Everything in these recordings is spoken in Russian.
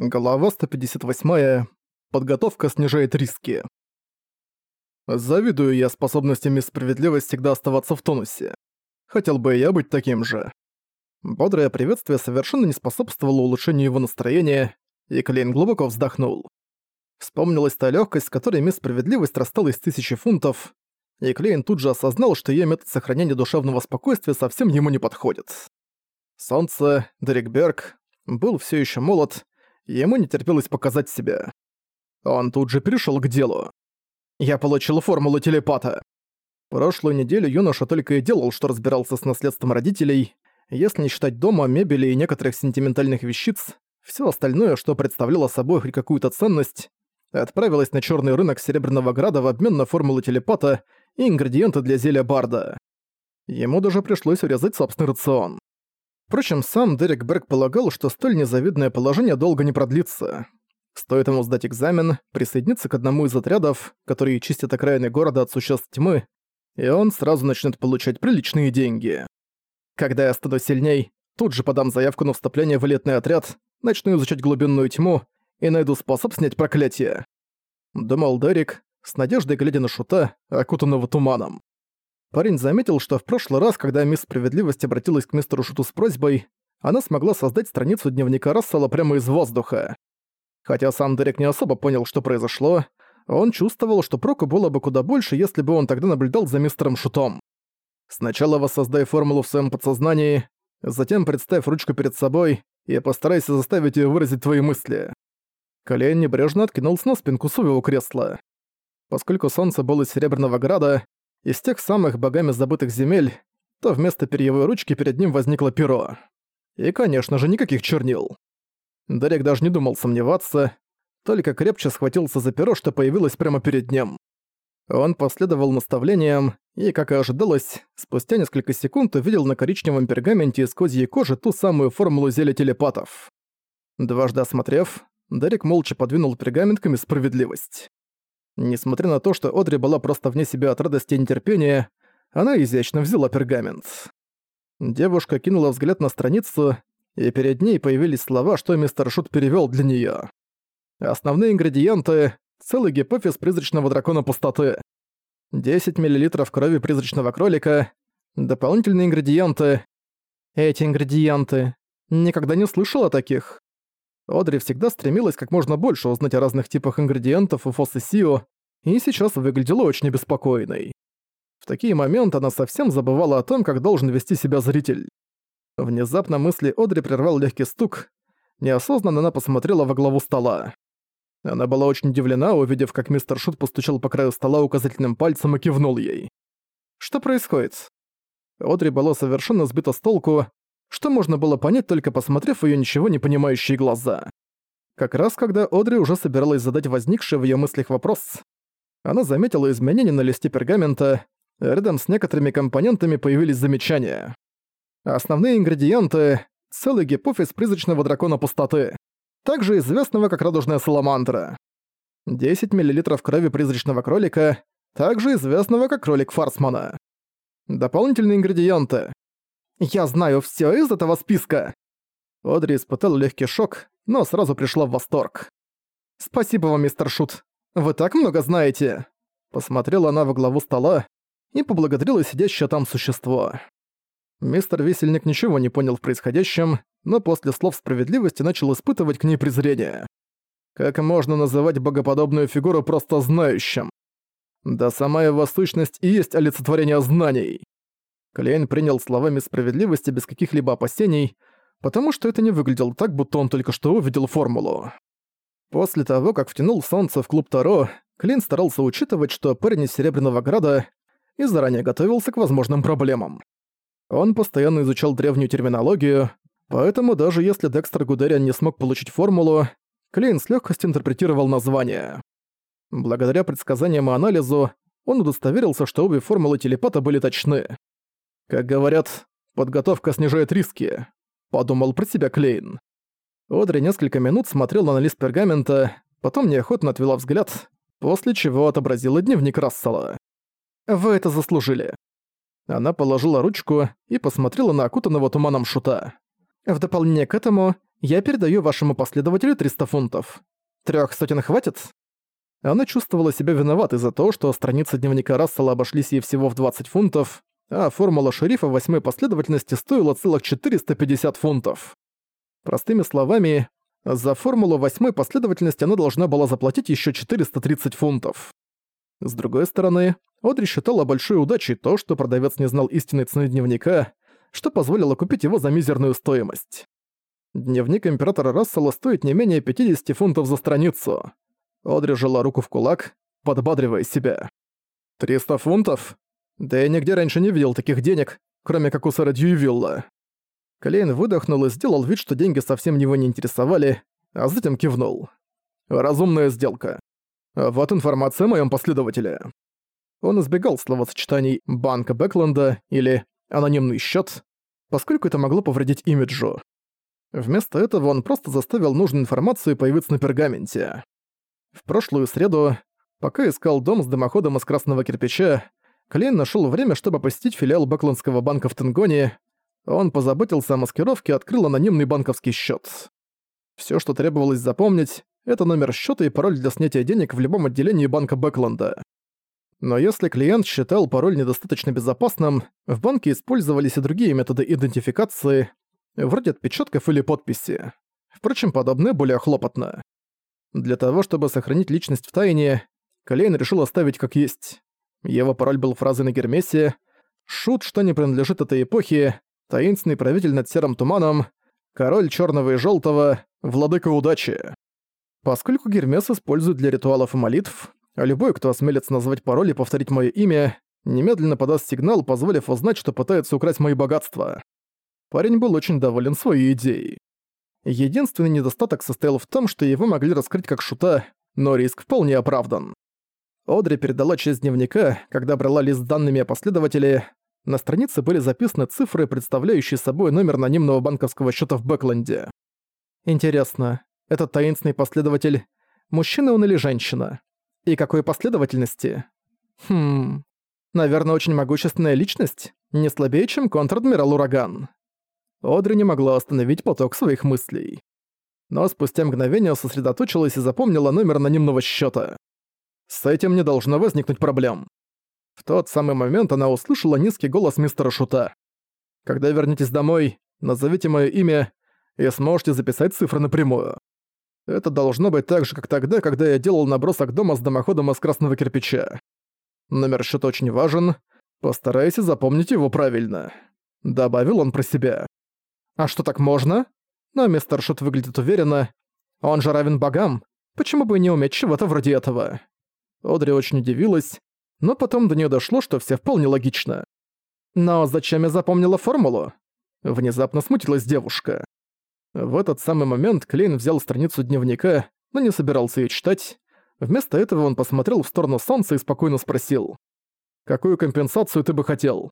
Глава 158. Подготовка снижает риски. Завидую я способностям мисс Справедливость всегда оставаться в тонусе. Хотел бы я быть таким же. Бодрое приветствие совершенно не способствовало улучшению его настроения, и Клейн глубоко вздохнул. Вспомнилась та легкость, с которой мисс Справедливость рассталась с тысячи фунтов, и Клейн тут же осознал, что ее метод сохранения душевного спокойствия совсем ему не подходит. Солнце, Дерек Берг, был все еще молод, ему не терпелось показать себя. Он тут же перешел к делу. «Я получил формулу телепата». Прошлую неделю юноша только и делал, что разбирался с наследством родителей. Если не считать дома, мебели и некоторых сентиментальных вещиц, все остальное, что представляло собой хоть какую-то ценность, отправилось на черный рынок Серебряного Града в обмен на формулу телепата и ингредиенты для зелья Барда. Ему даже пришлось урезать собственный рацион. Впрочем, сам Дерек Берг полагал, что столь незавидное положение долго не продлится. Стоит ему сдать экзамен, присоединиться к одному из отрядов, которые чистят окраины города от существ тьмы, и он сразу начнет получать приличные деньги. Когда я стану сильней, тут же подам заявку на вступление в элитный отряд, начну изучать глубинную тьму и найду способ снять проклятие. Думал Дерек, с надеждой глядя на шута, окутанного туманом. Парень заметил, что в прошлый раз, когда мисс Справедливость обратилась к мистеру Шуту с просьбой, она смогла создать страницу дневника Рассела прямо из воздуха. Хотя сам Дерек не особо понял, что произошло, он чувствовал, что проку было бы куда больше, если бы он тогда наблюдал за мистером Шутом. Сначала воссоздай формулу в своем подсознании, затем представь ручку перед собой и постарайся заставить ее выразить твои мысли. Колен небрежно откинулся на спинку своего кресла. Поскольку солнце было из Серебряного Града, из тех самых богами забытых земель, то вместо перьевой ручки перед ним возникло перо. И, конечно же, никаких чернил. Дарек даже не думал сомневаться, только крепче схватился за перо, что появилось прямо перед ним. Он последовал наставлениям и, как и ожидалось, спустя несколько секунд увидел на коричневом пергаменте из козьей кожи ту самую формулу зелья телепатов. Дважды осмотрев, Дарек молча подвинул пергамент справедливость. Несмотря на то, что Одри была просто вне себя от радости и нетерпения, она изящно взяла пергамент. Девушка кинула взгляд на страницу, и перед ней появились слова, что мистер Шут перевёл для неё. Основные ингредиенты — целый гипофиз призрачного дракона пустоты, 10 мл крови призрачного кролика, дополнительные ингредиенты. Эти ингредиенты. Никогда не слышала о таких. Одри всегда стремилась как можно больше узнать о разных типах ингредиентов у Фоссы Сио, и сейчас выглядела очень обеспокоенной. В такие моменты она совсем забывала о том, как должен вести себя зритель. Внезапно мысли Одри прервал легкий стук. Неосознанно она посмотрела во главу стола. Она была очень удивлена, увидев, как мистер Шут постучал по краю стола указательным пальцем и кивнул ей. «Что происходит?» Одри была совершенно сбита с толку, что можно было понять, только посмотрев в её ничего не понимающие глаза. Как раз когда Одри уже собиралась задать возникший в её мыслях вопрос, она заметила изменения на листе пергамента, рядом с некоторыми компонентами появились замечания. Основные ингредиенты — целый гипофиз призрачного дракона пустоты, также известного как радужная саламандра. 10 мл крови призрачного кролика, также известного как кролик Фарсмана. Дополнительные ингредиенты. Я знаю все из этого списка. Одри испытал легкий шок, но сразу пришла в восторг. «Спасибо вам, мистер Шут. Вы так много знаете!» Посмотрела она во главу стола и поблагодарила сидящее там существо. Мистер Висельник ничего не понял в происходящем, но после слов справедливости начал испытывать к ней презрение. Как можно называть богоподобную фигуру просто знающим? Да сама его сущность и есть олицетворение знаний. Клейн принял словами справедливости без каких-либо опасений, потому что это не выглядело так, будто он только что увидел формулу. После того, как втянул солнце в клуб Таро, Клин старался учитывать, что парень из Серебряного Града и заранее готовился к возможным проблемам. Он постоянно изучал древнюю терминологию, поэтому даже если Декстер Гудериан не смог получить формулу, Клейн с легкостью интерпретировал название. Благодаря предсказаниям и анализу, он удостоверился, что обе формулы телепата были точны. Как говорят, подготовка снижает риски, подумал про себя Клейн. Одри несколько минут смотрела на лист пергамента, потом неохотно отвела взгляд, после чего отобразила дневник Рассела. «Вы это заслужили». Она положила ручку и посмотрела на окутанного туманом шута. В дополнение к этому, Я передаю вашему последователю 300 фунтов. Трёх сотен хватит?» Она чувствовала себя виноватой за то, что страницы дневника Рассела обошлись ей всего в 20 фунтов, а формула шерифа восьмой последовательности стоила целых 450 фунтов. Простыми словами, за формулу восьмой последовательности она должна была заплатить еще 430 фунтов. С другой стороны, Одри считала большой удачей то, что продавец не знал истинной цены дневника, что позволило купить его за мизерную стоимость. Дневник Императора Рассела стоит не менее 50 фунтов за страницу. Одри жала руку в кулак, подбадривая себя. «300 фунтов? Да я нигде раньше не видел таких денег, кроме как у сэра Дьювилла». Клейн выдохнул и сделал вид, что деньги совсем его не интересовали, а затем кивнул. «Разумная сделка. Вот информация о моем последователе». Он избегал словосочетаний «банка Бэкленда» или «анонимный счет, поскольку это могло повредить имиджу. Вместо этого он просто заставил нужную информацию появиться на пергаменте. В прошлую среду, пока искал дом с дымоходом из красного кирпича, Клейн нашел время, чтобы посетить филиал Бэкландского банка в Тенгоне. Он позаботился о маскировке и открыл анонимный банковский счет. Все, что требовалось запомнить, это номер счета и пароль для снятия денег в любом отделении банка Бэкленда. Но если клиент считал пароль недостаточно безопасным, в банке использовались и другие методы идентификации, вроде отпечатков или подписи. Впрочем, подобное более хлопотно. Для того, чтобы сохранить личность в тайне, Клейн решил оставить как есть. Его пароль был фразой на Гермесе «Шут, что не принадлежит этой эпохе», «Таинственный правитель над серым туманом», «Король черного и желтого», «Владыка удачи». Поскольку Гермес использует для ритуалов и молитв, любой, кто осмелится назвать пароль и повторить мое имя, немедленно подаст сигнал, позволив узнать, что пытается украсть мои богатства. Парень был очень доволен своей идеей. Единственный недостаток состоял в том, что его могли раскрыть как шута, но риск вполне оправдан. Одри передала часть дневника, когда брала лист с данными о последователе. На странице были записаны цифры, представляющие собой номер анонимного банковского счета в Бэкленде. Интересно, этот таинственный последователь – мужчина он или женщина? И какой последовательности? Хм... Наверное, очень могущественная личность, не слабее, чем контр-адмирал Ураган. Одри не могла остановить поток своих мыслей. Но спустя мгновение сосредоточилась и запомнила номер анонимного счета. С этим не должно возникнуть проблем. В тот самый момент она услышала низкий голос мистера Шута. «Когда вернетесь домой, назовите мое имя и сможете записать цифры напрямую. Это должно быть так же, как тогда, когда я делал набросок дома с дымоходом из красного кирпича. Номер счета очень важен, постарайся запомнить его правильно», — добавил он про себя. А что, так можно? Но мистер Шут выглядит уверенно. Он же равен богам. Почему бы не уметь чего-то вроде этого? Одри очень удивилась, но потом до нее дошло, что все вполне логично. Но зачем я запомнила формулу? Внезапно смутилась девушка. В этот самый момент Клейн взял страницу дневника, но не собирался ее читать. Вместо этого он посмотрел в сторону солнца и спокойно спросил. «Какую компенсацию ты бы хотел?»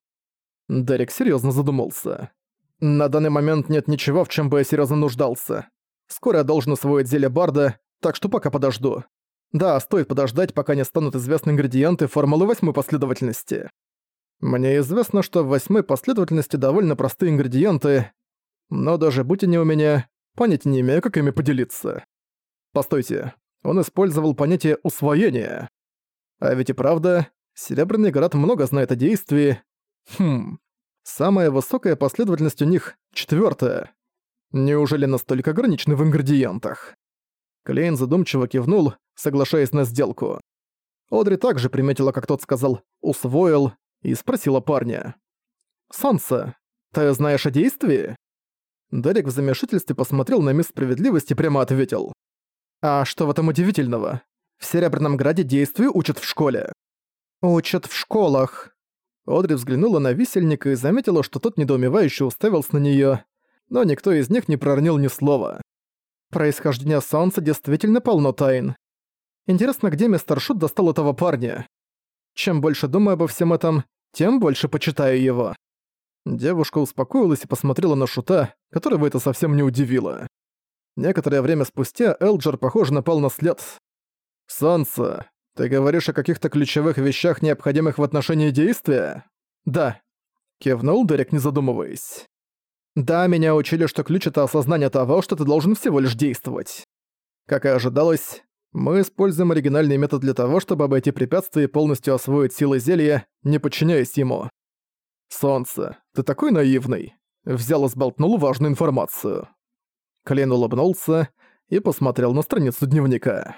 Дерек серьезно задумался. На данный момент нет ничего, в чем бы я серьезно нуждался. Скоро я должен усвоить зелье Барда, так что пока подожду. Да, стоит подождать, пока не станут известны ингредиенты формулы восьмой последовательности. Мне известно, что в восьмой последовательности довольно простые ингредиенты, но даже будь они у меня, понятия не имею, как ими поделиться. Постойте, он использовал понятие «усвоение». А ведь и правда, Серебряный Град много знает о действии. Хм, Самая высокая последовательность у них — четвёртая. Неужели настолько ограничены в ингредиентах? Клейн задумчиво кивнул, соглашаясь на сделку. Одри также приметила, как тот сказал «усвоил» и спросила парня. «Солнце, ты знаешь о действии?» Дерек в замешательстве посмотрел на мисс справедливости и прямо ответил. «А что в этом удивительного? В Серебряном Граде действию учат в школе». «Учат в школах», Одри взглянула на висельника и заметила, что тот недоумевающе уставился на неё, но никто из них не проронил ни слова. Происхождение Солнца действительно полно тайн. Интересно, где мистер Шут достал этого парня? Чем больше думаю обо всем этом, тем больше почитаю его. Девушка успокоилась и посмотрела на Шута, которого это совсем не удивило. Некоторое время спустя Элджер, похоже, напал на след. «Солнце, «Ты говоришь о каких-то ключевых вещах, необходимых в отношении действия?» «Да», — кивнул Дерек, не задумываясь. Да, меня учили, что ключ — это осознание того, что ты должен всего лишь действовать. Как и ожидалось, мы используем оригинальный метод для того, чтобы обойти препятствия и полностью освоить силы зелья, не подчиняясь ему. «Солнце, ты такой наивный!» Взял и сболтнул важную информацию. Клейн улыбнулся и посмотрел на страницу дневника.